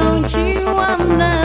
Don't you wonder?